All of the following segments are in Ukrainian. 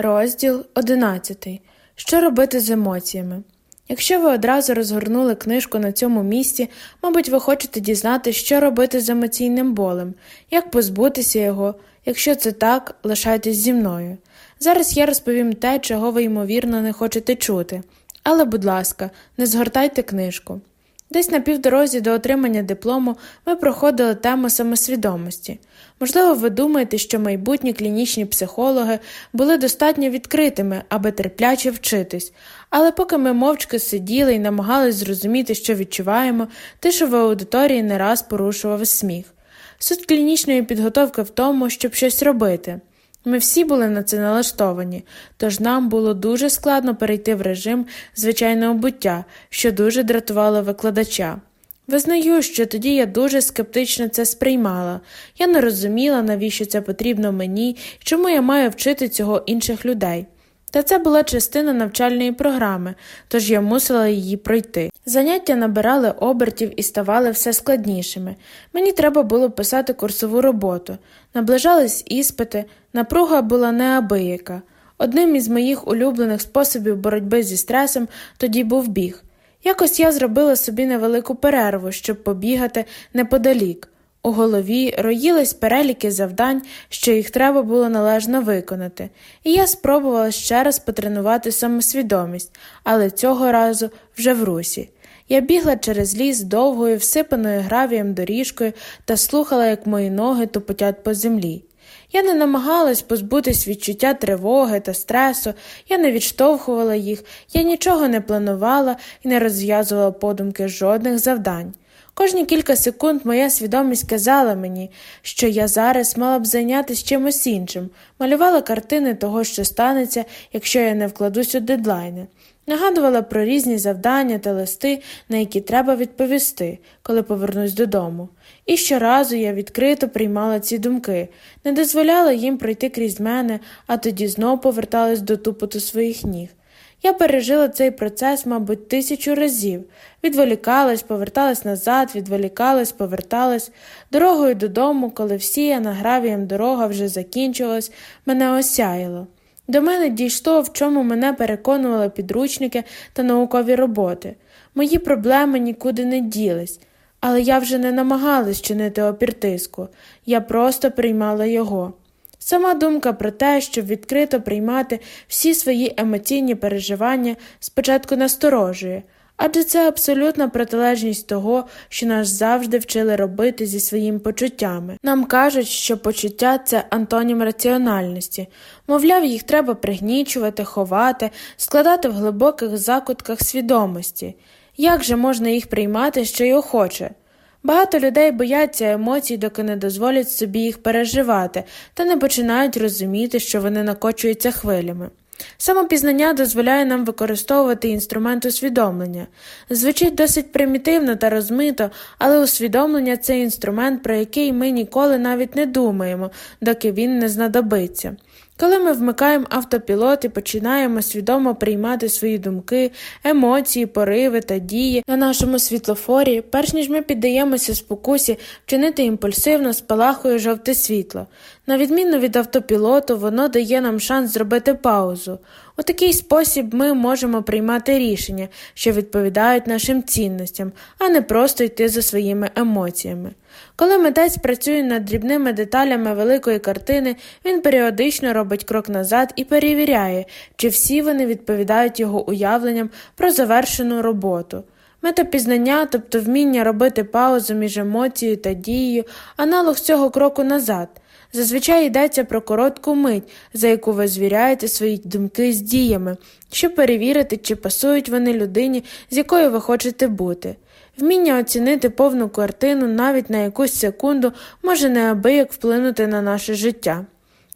Розділ 11. Що робити з емоціями? Якщо ви одразу розгорнули книжку на цьому місці, мабуть, ви хочете дізнатися, що робити з емоційним болем, як позбутися його. Якщо це так, лишайтесь зі мною. Зараз я розповім те, чого ви, ймовірно, не хочете чути. Але, будь ласка, не згортайте книжку. Десь на півдорозі до отримання диплому ми проходили тему самосвідомості. Можливо, ви думаєте, що майбутні клінічні психологи були достатньо відкритими, аби терпляче вчитись, але поки ми мовчки сиділи і намагались зрозуміти, що відчуваємо, тишу в аудиторії не раз порушував сміх. Суть клінічної підготовки в тому, щоб щось робити. Ми всі були на це налаштовані, тож нам було дуже складно перейти в режим звичайного буття, що дуже дратувало викладача. Визнаю, що тоді я дуже скептично це сприймала. Я не розуміла, навіщо це потрібно мені і чому я маю вчити цього інших людей. Та це була частина навчальної програми, тож я мусила її пройти. Заняття набирали обертів і ставали все складнішими. Мені треба було писати курсову роботу, наближались іспити, напруга була неабияка. Одним із моїх улюблених способів боротьби зі стресом тоді був біг. Якось я зробила собі невелику перерву, щоб побігати неподалік. У голові роїлись переліки завдань, що їх треба було належно виконати, і я спробувала ще раз потренувати самосвідомість, але цього разу вже в русі. Я бігла через ліс довгою, всипаною гравієм доріжкою та слухала, як мої ноги тупотять по землі. Я не намагалась позбутись відчуття тривоги та стресу, я не відштовхувала їх, я нічого не планувала і не розв'язувала подумки жодних завдань. Кожні кілька секунд моя свідомість казала мені, що я зараз мала б зайнятися чимось іншим, малювала картини того, що станеться, якщо я не вкладусь у дедлайни, нагадувала про різні завдання та листи, на які треба відповісти, коли повернусь додому. І щоразу я відкрито приймала ці думки, не дозволяла їм пройти крізь мене, а тоді знов поверталась до тупоту своїх ніг. Я пережила цей процес, мабуть, тисячу разів, відволікалась, поверталась назад, відволікалась, поверталась. Дорогою додому, коли всіяна гравієм дорога вже закінчилась, мене осяяло. До мене дійшло, в чому мене переконували підручники та наукові роботи. Мої проблеми нікуди не ділись, але я вже не намагалась чинити опір тиску, я просто приймала його. Сама думка про те, щоб відкрито приймати всі свої емоційні переживання, спочатку насторожує, адже це абсолютна протилежність того, що нас завжди вчили робити зі своїми почуттями. Нам кажуть, що почуття це антонім раціональності, мовляв, їх треба пригнічувати, ховати, складати в глибоких закутках свідомості. Як же можна їх приймати, що й охоче? Багато людей бояться емоцій, доки не дозволять собі їх переживати, та не починають розуміти, що вони накочуються хвилями. Самопізнання дозволяє нам використовувати інструмент усвідомлення. Звучить досить примітивно та розмито, але усвідомлення це інструмент, про який ми ніколи навіть не думаємо, доки він не знадобиться. Коли ми вмикаємо автопілот і починаємо свідомо приймати свої думки, емоції, пориви та дії на нашому світлофорі, перш ніж ми піддаємося спокусі вчинити імпульсивно спалахує жовте світло. На відміну від автопілоту, воно дає нам шанс зробити паузу. У такий спосіб ми можемо приймати рішення, що відповідають нашим цінностям, а не просто йти за своїми емоціями. Коли митець працює над дрібними деталями великої картини, він періодично робить крок назад і перевіряє, чи всі вони відповідають його уявленням про завершену роботу. Метапізнання, тобто вміння робити паузу між емоцією та дією, аналог цього кроку назад. Зазвичай йдеться про коротку мить, за яку ви звіряєте свої думки з діями, щоб перевірити, чи пасують вони людині, з якою ви хочете бути. Вміння оцінити повну картину навіть на якусь секунду може неабияк вплинути на наше життя.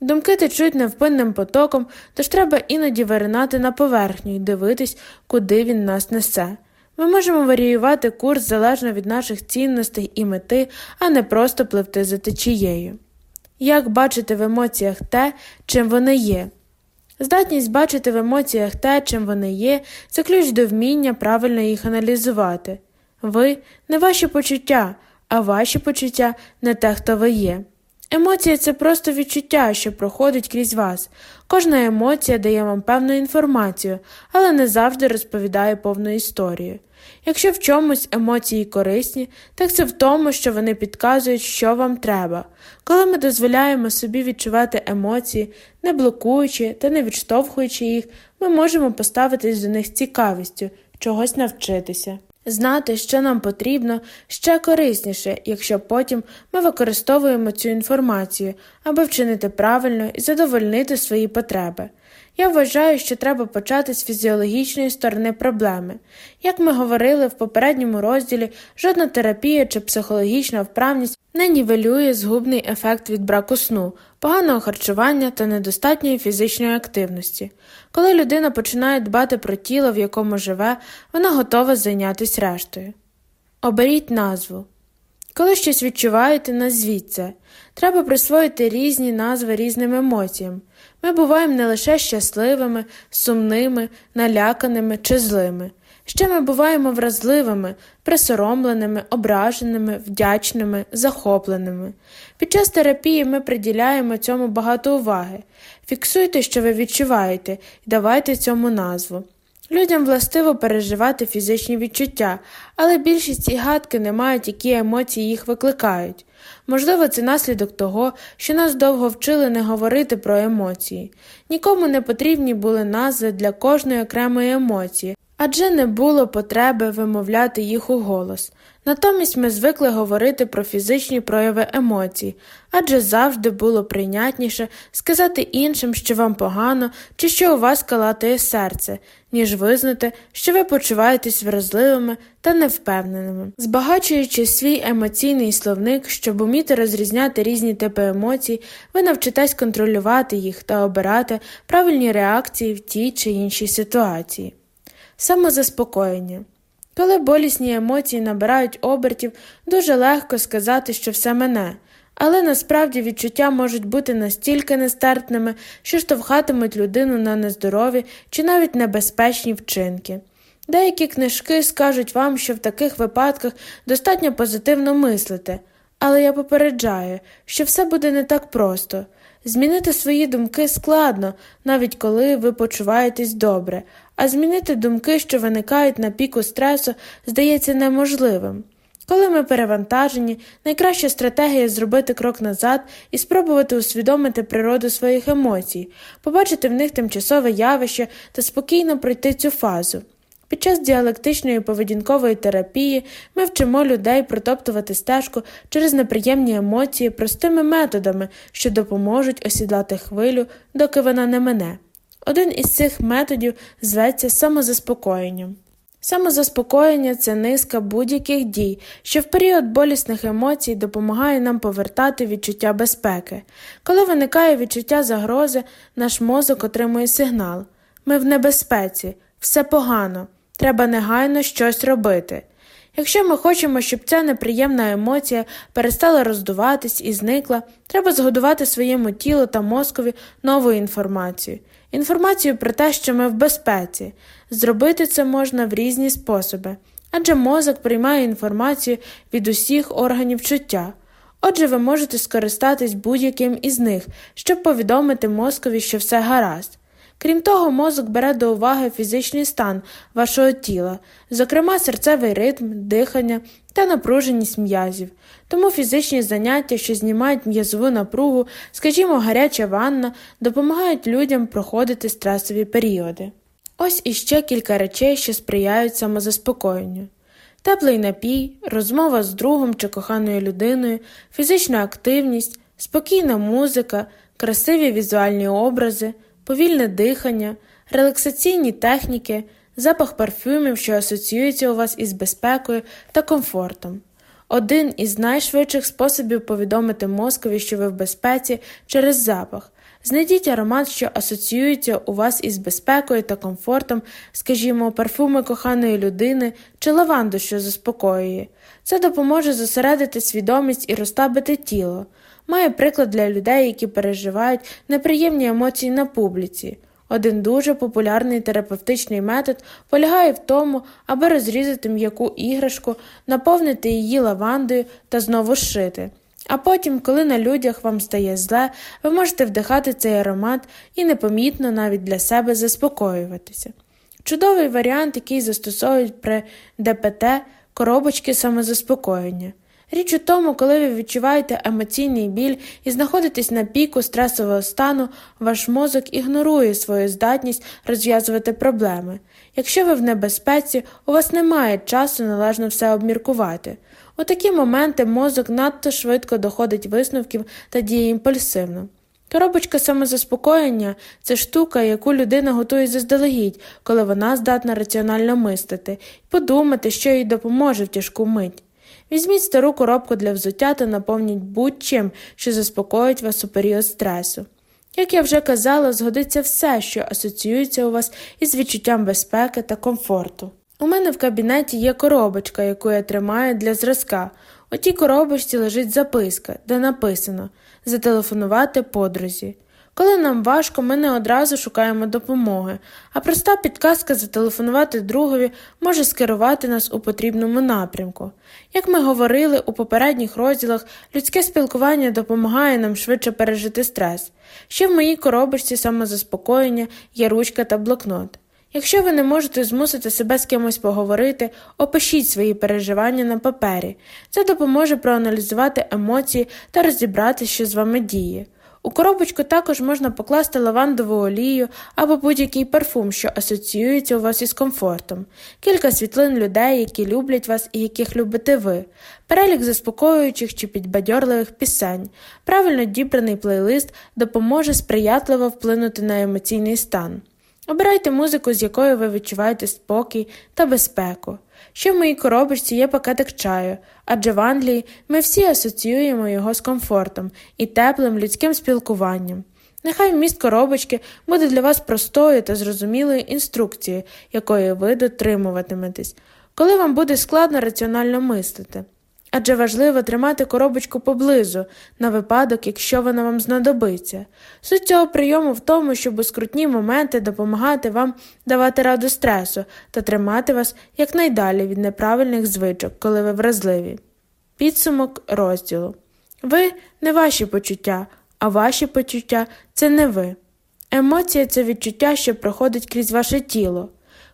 Думки течуть невпинним потоком, тож треба іноді виринати на поверхню і дивитись, куди він нас несе. Ми можемо варіювати курс залежно від наших цінностей і мети, а не просто пливти за течією. Як бачити в емоціях те, чим вони є? Здатність бачити в емоціях те, чим вони є, це ключ до вміння правильно їх аналізувати. Ви не ваші почуття, а ваші почуття не те, хто ви є. Емоція це просто відчуття, що проходить крізь вас. Кожна емоція дає вам певну інформацію, але не завжди розповідає повну історію. Якщо в чомусь емоції корисні, так це в тому, що вони підказують, що вам треба. Коли ми дозволяємо собі відчувати емоції, не блокуючи та не відштовхуючи їх, ми можемо поставитись до них з цікавістю, чогось навчитися. Знати, що нам потрібно, ще корисніше, якщо потім ми використовуємо цю інформацію, аби вчинити правильно і задовольнити свої потреби. Я вважаю, що треба почати з фізіологічної сторони проблеми. Як ми говорили в попередньому розділі, жодна терапія чи психологічна вправність не нівелює згубний ефект від браку сну, поганого харчування та недостатньої фізичної активності. Коли людина починає дбати про тіло, в якому живе, вона готова зайнятися рештою. Оберіть назву. Коли щось відчуваєте, назвіть це. Треба присвоїти різні назви різним емоціям. Ми буваємо не лише щасливими, сумними, наляканими чи злими. Ще ми буваємо вразливими, присоромленими, ображеними, вдячними, захопленими. Під час терапії ми приділяємо цьому багато уваги. Фіксуйте, що ви відчуваєте, і давайте цьому назву. Людям властиво переживати фізичні відчуття, але більшість і гадки не мають, які емоції їх викликають. Можливо, це наслідок того, що нас довго вчили не говорити про емоції. Нікому не потрібні були назви для кожної окремої емоції, адже не було потреби вимовляти їх у голос. Натомість ми звикли говорити про фізичні прояви емоцій, адже завжди було прийнятніше сказати іншим, що вам погано чи що у вас калатає серце, ніж визнати, що ви почуваєтесь вразливими та невпевненими. Збагачуючи свій емоційний словник, щоб уміти розрізняти різні типи емоцій, ви навчитесь контролювати їх та обирати правильні реакції в тій чи іншій ситуації. Самозаспокоєння. Коли болісні емоції набирають обертів, дуже легко сказати, що все мене, але насправді відчуття можуть бути настільки нестерпними, що штовхатимуть людину на нездорові чи навіть небезпечні вчинки. Деякі книжки скажуть вам, що в таких випадках достатньо позитивно мислити, але я попереджаю, що все буде не так просто. Змінити свої думки складно, навіть коли ви почуваєтесь добре, а змінити думки, що виникають на піку стресу, здається неможливим. Коли ми перевантажені, найкраща стратегія зробити крок назад і спробувати усвідомити природу своїх емоцій, побачити в них тимчасове явище та спокійно пройти цю фазу. Під час діалектичної поведінкової терапії ми вчимо людей протоптувати стежку через неприємні емоції простими методами, що допоможуть осідлати хвилю, доки вона не мине. Один із цих методів зветься самозаспокоєнням. Самозаспокоєння це низка будь-яких дій, що в період болісних емоцій допомагає нам повертати відчуття безпеки. Коли виникає відчуття загрози, наш мозок отримує сигнал ми в небезпеці, все погано, треба негайно щось робити. Якщо ми хочемо, щоб ця неприємна емоція перестала роздуватись і зникла, треба згодувати своєму тілу та мозкові нову інформацію інформацію про те, що ми в безпеці. Зробити це можна в різні способи, адже мозок приймає інформацію від усіх органів чуття. Отже, ви можете скористатись будь-яким із них, щоб повідомити мозкові, що все гаразд. Крім того, мозок бере до уваги фізичний стан вашого тіла, зокрема серцевий ритм, дихання та напруженість м'язів. Тому фізичні заняття, що знімають м'язову напругу, скажімо, гаряча ванна, допомагають людям проходити стресові періоди. Ось іще кілька речей, що сприяють самозаспокоєнню. Теплий напій, розмова з другом чи коханою людиною, фізична активність, спокійна музика, красиві візуальні образи повільне дихання, релаксаційні техніки, запах парфюмів, що асоціюється у вас із безпекою та комфортом. Один із найшвидших способів повідомити мозкові, що ви в безпеці через запах. Знайдіть аромат, що асоціюється у вас із безпекою та комфортом, скажімо, парфуми коханої людини чи лаванду, що заспокоює. Це допоможе зосередити свідомість і розслабити тіло. Має приклад для людей, які переживають неприємні емоції на публіці. Один дуже популярний терапевтичний метод полягає в тому, аби розрізати м'яку іграшку, наповнити її лавандою та знову зшити. А потім, коли на людях вам стає зле, ви можете вдихати цей аромат і непомітно навіть для себе заспокоюватися. Чудовий варіант, який застосовують при ДПТ коробочки самозаспокоєння. Річ у тому, коли ви відчуваєте емоційний біль і знаходитесь на піку стресового стану, ваш мозок ігнорує свою здатність розв'язувати проблеми. Якщо ви в небезпеці, у вас немає часу належно все обміркувати. У такі моменти мозок надто швидко доходить висновків та діє імпульсивно. Коробочка самозаспокоєння це штука, яку людина готує заздалегідь, коли вона здатна раціонально мислити, і подумати, що їй допоможе в тяжку мить. Візьміть стару коробку для взуття та наповніть будь-чим, що заспокоїть вас у період стресу. Як я вже казала, згодиться все, що асоціюється у вас із відчуттям безпеки та комфорту. У мене в кабінеті є коробочка, яку я тримаю для зразка. У тій коробочці лежить записка, де написано зателефонувати подрузі. Коли нам важко, ми не одразу шукаємо допомоги, а проста підказка зателефонувати другові може скерувати нас у потрібному напрямку. Як ми говорили у попередніх розділах, людське спілкування допомагає нам швидше пережити стрес. Ще в моїй коробочці самозаспокоєння є ручка та блокнот. Якщо ви не можете змусити себе з кимось поговорити, опишіть свої переживання на папері. Це допоможе проаналізувати емоції та розібрати, що з вами діє. У коробочку також можна покласти лавандову олію або будь-який парфум, що асоціюється у вас із комфортом, кілька світлин людей, які люблять вас і яких любите ви, перелік заспокоюючих чи підбадьорливих пісень, правильно дібраний плейлист допоможе сприятливо вплинути на емоційний стан. Обирайте музику, з якою ви відчуваєте спокій та безпеку. Ще в моїй коробочці є пакетик чаю, адже в Англії ми всі асоціюємо його з комфортом і теплим людським спілкуванням. Нехай вміст коробочки буде для вас простою та зрозумілою інструкцією, якої ви дотримуватиметесь, коли вам буде складно раціонально мислити адже важливо тримати коробочку поблизу на випадок, якщо вона вам знадобиться. Суть цього прийому в тому, щоб у скрутні моменти допомагати вам давати раду стресу та тримати вас якнайдалі від неправильних звичок, коли ви вразливі. Підсумок розділу Ви не ваші почуття, а ваші почуття це не ви. Емоція це відчуття, що проходить крізь ваше тіло.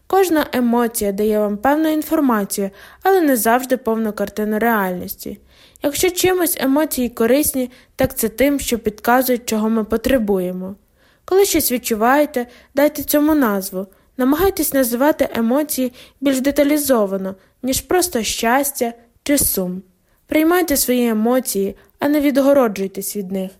Кожна емоція дає вам певну інформацію, але не завжди повну картину реальності. Якщо чимось емоції корисні, так це тим, що підказують, чого ми потребуємо. Коли щось відчуваєте, дайте цьому назву, намагайтесь називати емоції більш деталізовано, ніж просто щастя чи сум. Приймайте свої емоції, а не відгороджуйтесь від них.